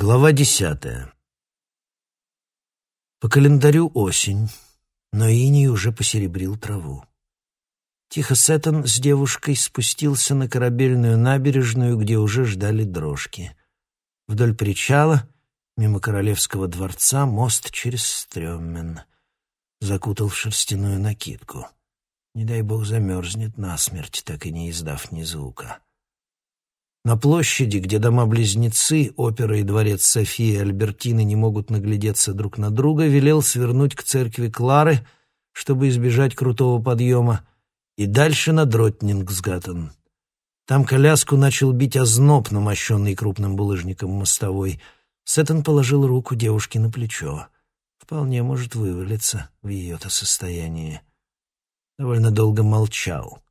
Глава десятая. По календарю осень, но иней уже посеребрил траву. Тихо Сеттон с девушкой спустился на корабельную набережную, где уже ждали дрожки. Вдоль причала, мимо королевского дворца, мост через Стрёммен. Закутал в шерстяную накидку. Не дай бог замерзнет насмерть, так и не издав ни звука. На площади, где дома-близнецы, опера и дворец Софии и Альбертины не могут наглядеться друг на друга, велел свернуть к церкви Клары, чтобы избежать крутого подъема, и дальше на Дротнингсгаттен. Там коляску начал бить озноб, намощенный крупным булыжником мостовой. Сеттон положил руку девушке на плечо. Вполне может вывалиться в ее-то состоянии. Довольно долго молчал,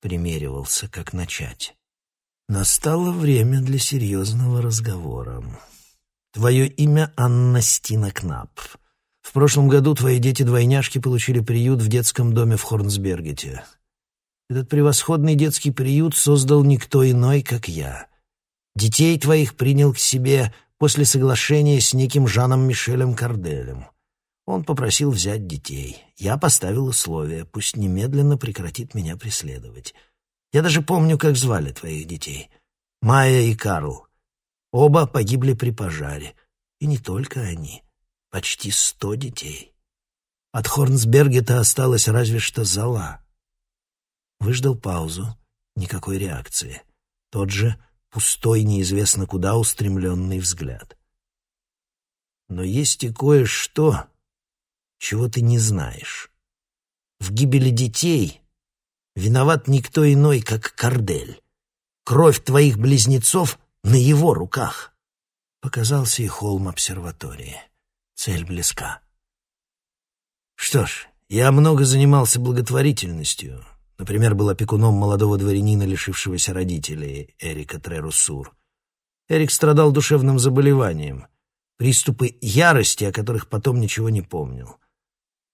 примеривался, как начать. Настало время для серьезного разговора. Твое имя Анна Стина Кнап. В прошлом году твои дети-двойняшки получили приют в детском доме в Хорнсбергете. Этот превосходный детский приют создал никто иной, как я. Детей твоих принял к себе после соглашения с неким Жаном Мишелем Карделем. Он попросил взять детей. Я поставил условие, пусть немедленно прекратит меня преследовать. Я даже помню, как звали твоих детей. Майя и Карл. Оба погибли при пожаре. И не только они. Почти сто детей. От Хорнсбергета осталась разве что зала. Выждал паузу. Никакой реакции. Тот же пустой, неизвестно куда устремленный взгляд. Но есть и кое-что, чего ты не знаешь. В гибели детей виноват никто иной, как Кардель. Кровь твоих близнецов на его руках. Показался и холм обсерватории. Цель близка. Что ж, я много занимался благотворительностью. Например, был опекуном молодого дворянина, лишившегося родителей, Эрика Трерусур. Эрик страдал душевным заболеванием, приступы ярости, о которых потом ничего не помнил.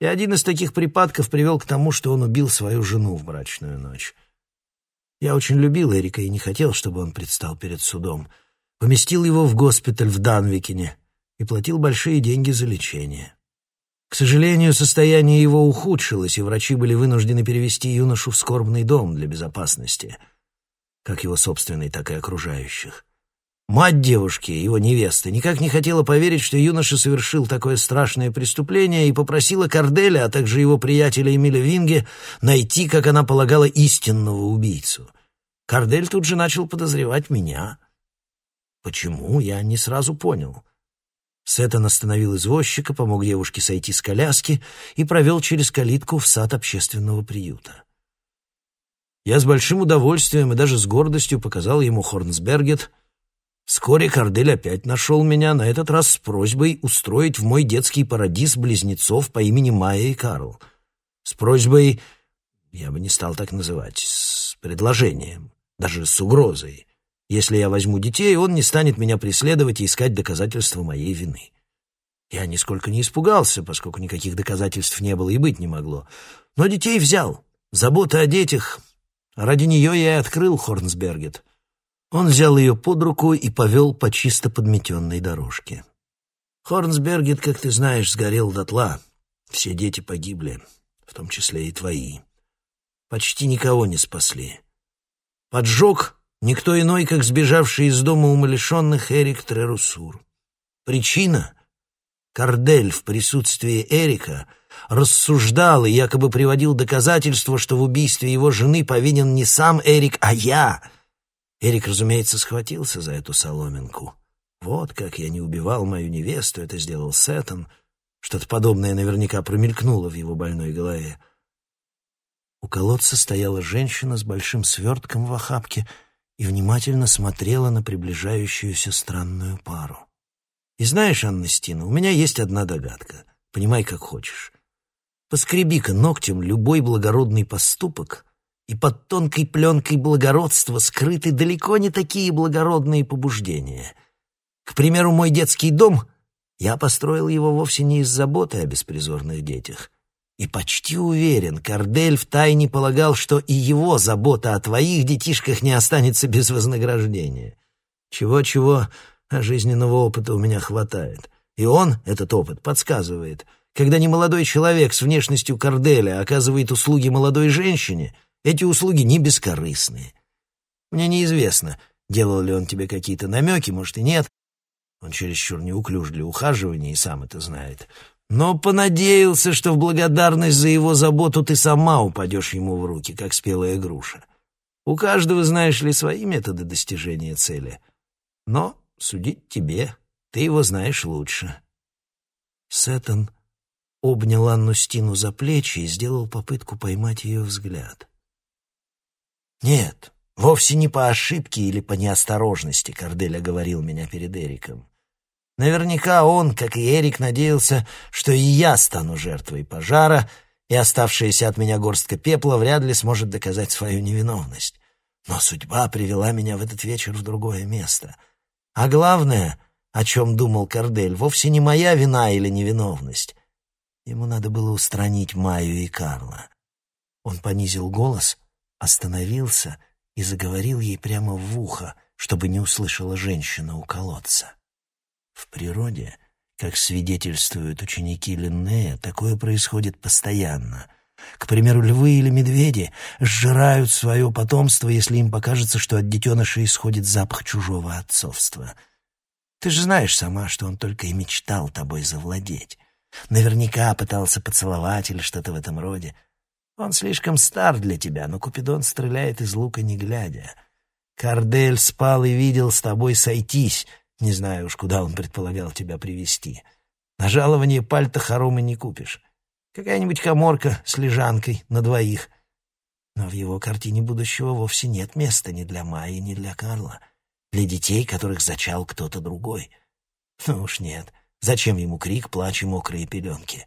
И один из таких припадков привел к тому, что он убил свою жену в брачную ночь. Я очень любил Эрика и не хотел, чтобы он предстал перед судом. Поместил его в госпиталь в Данвикине и платил большие деньги за лечение. К сожалению, состояние его ухудшилось, и врачи были вынуждены перевести юношу в скорбный дом для безопасности, как его собственный, так и окружающих. Мать девушки, его невесты, никак не хотела поверить, что юноша совершил такое страшное преступление и попросила Карделя, а также его приятеля Эмиля Винге найти, как она полагала, истинного убийцу. Кардель тут же начал подозревать меня. Почему, я не сразу понял. Сеттон остановил извозчика, помог девушке сойти с коляски и провел через калитку в сад общественного приюта. Я с большим удовольствием и даже с гордостью показал ему Хорнсбергет — Вскоре Кардель опять нашел меня, на этот раз с просьбой устроить в мой детский парадиз близнецов по имени Майя и Карл. С просьбой, я бы не стал так называть, с предложением, даже с угрозой. Если я возьму детей, он не станет меня преследовать и искать доказательства моей вины. Я нисколько не испугался, поскольку никаких доказательств не было и быть не могло. Но детей взял. Забота о детях. Ради нее я и открыл Хорнсбергет. Он взял ее под руку и повел по чисто подметенной дорожке. Хорнсбергет, как ты знаешь, сгорел дотла. Все дети погибли, в том числе и твои. Почти никого не спасли. Поджог никто иной, как сбежавший из дома умалишенных Эрик Трерусур. Причина — Кардель в присутствии Эрика рассуждал и якобы приводил доказательства, что в убийстве его жены повинен не сам Эрик, а я — Эрик, разумеется, схватился за эту соломинку. Вот как я не убивал мою невесту, это сделал Сеттон. Что-то подобное наверняка промелькнуло в его больной голове. У колодца стояла женщина с большим свертком в охапке и внимательно смотрела на приближающуюся странную пару. И знаешь, Анна Стина, у меня есть одна догадка. Понимай, как хочешь. Поскреби-ка ногтем любой благородный поступок, и под тонкой пленкой благородства скрыты далеко не такие благородные побуждения. К примеру, мой детский дом, я построил его вовсе не из заботы о беспризорных детях. И почти уверен, Кардель втайне полагал, что и его забота о твоих детишках не останется без вознаграждения. Чего-чего, а жизненного опыта у меня хватает. И он, этот опыт, подсказывает, когда немолодой человек с внешностью Корделя оказывает услуги молодой женщине, эти услуги не бескорыстные. Мне неизвестно, делал ли он тебе какие-то намеки, может и нет. Он чересчур неуклюж для ухаживания и сам это знает. Но понадеялся, что в благодарность за его заботу ты сама упадешь ему в руки, как спелая груша. У каждого, знаешь ли, свои методы достижения цели. Но судить тебе, ты его знаешь лучше. Сеттон обнял Анну Стину за плечи и сделал попытку поймать ее взгляд. «Нет, вовсе не по ошибке или по неосторожности», — Корделя говорил меня перед Эриком. Наверняка он, как и Эрик, надеялся, что и я стану жертвой пожара, и оставшаяся от меня горстка пепла вряд ли сможет доказать свою невиновность. Но судьба привела меня в этот вечер в другое место. А главное, о чем думал Кордель, вовсе не моя вина или невиновность. Ему надо было устранить Майю и Карла. Он понизил голос, остановился и заговорил ей прямо в ухо, чтобы не услышала женщина у колодца. В природе, как свидетельствуют ученики Линнея, такое происходит постоянно. К примеру, львы или медведи сжирают свое потомство, если им покажется, что от детеныша исходит запах чужого отцовства. Ты же знаешь сама, что он только и мечтал тобой завладеть. Наверняка пытался поцеловать или что-то в этом роде. Он слишком стар для тебя, но Купидон стреляет из лука не глядя. Кардель спал и видел с тобой сойтись — не знаю уж, куда он предполагал тебя привести. На жалование пальто хоромы не купишь. Какая-нибудь коморка с лежанкой на двоих. Но в его картине будущего вовсе нет места ни для Майи, ни для Карла. Для детей, которых зачал кто-то другой. Ну уж нет. Зачем ему крик, плач и мокрые пеленки?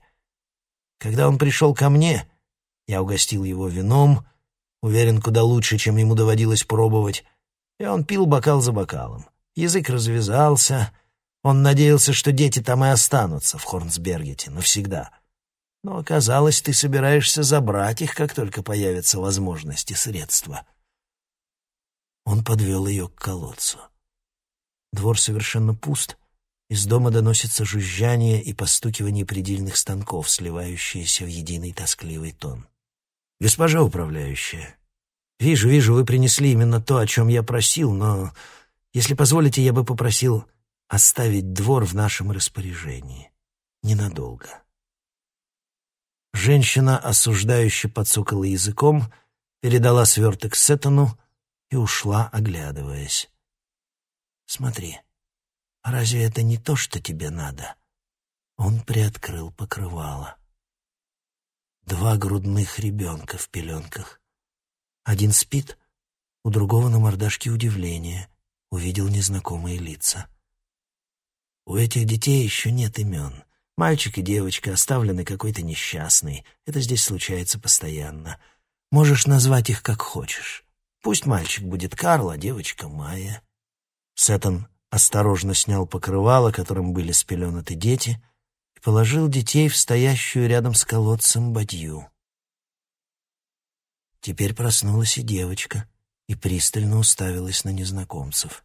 Когда он пришел ко мне, я угостил его вином, уверен, куда лучше, чем ему доводилось пробовать, и он пил бокал за бокалом. Язык развязался. Он надеялся, что дети там и останутся, в Хорнсбергете, навсегда. Но оказалось, ты собираешься забрать их, как только появятся возможности, средства. Он подвел ее к колодцу. Двор совершенно пуст. Из дома доносится жужжание и постукивание предельных станков, сливающиеся в единый тоскливый тон. «Госпожа управляющая, вижу, вижу, вы принесли именно то, о чем я просил, но если позволите, я бы попросил оставить двор в нашем распоряжении. Ненадолго. Женщина, осуждающе подсокала языком, передала сверток Сеттону и ушла, оглядываясь. «Смотри, разве это не то, что тебе надо?» Он приоткрыл покрывало. Два грудных ребенка в пеленках. Один спит, у другого на мордашке удивление — увидел незнакомые лица. У этих детей еще нет имен. Мальчик и девочка оставлены какой-то несчастный. Это здесь случается постоянно. Можешь назвать их как хочешь. Пусть мальчик будет Карл, а девочка Майя. Сеттон осторожно снял покрывало, которым были спеленаты дети, и положил детей в стоящую рядом с колодцем бадью. Теперь проснулась и девочка — и пристально уставилась на незнакомцев.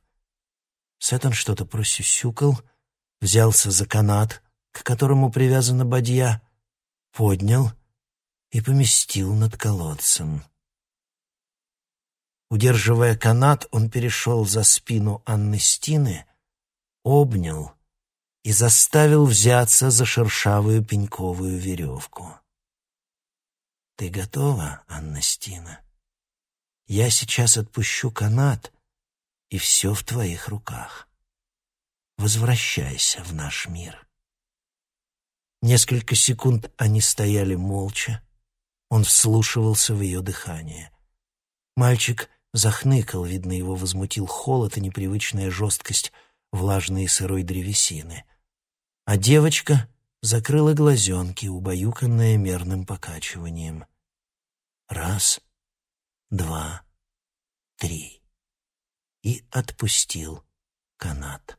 Сеттон что-то просюсюкал, взялся за канат, к которому привязана бадья, поднял и поместил над колодцем. Удерживая канат, он перешел за спину Анны Стины, обнял и заставил взяться за шершавую пеньковую веревку. «Ты готова, Анна Стина?» Я сейчас отпущу канат, и все в твоих руках. Возвращайся в наш мир. Несколько секунд они стояли молча. Он вслушивался в ее дыхание. Мальчик захныкал, видно, его возмутил холод и непривычная жесткость влажной и сырой древесины. А девочка закрыла глазенки, убаюканная мерным покачиванием. Раз — два, три. И отпустил канат.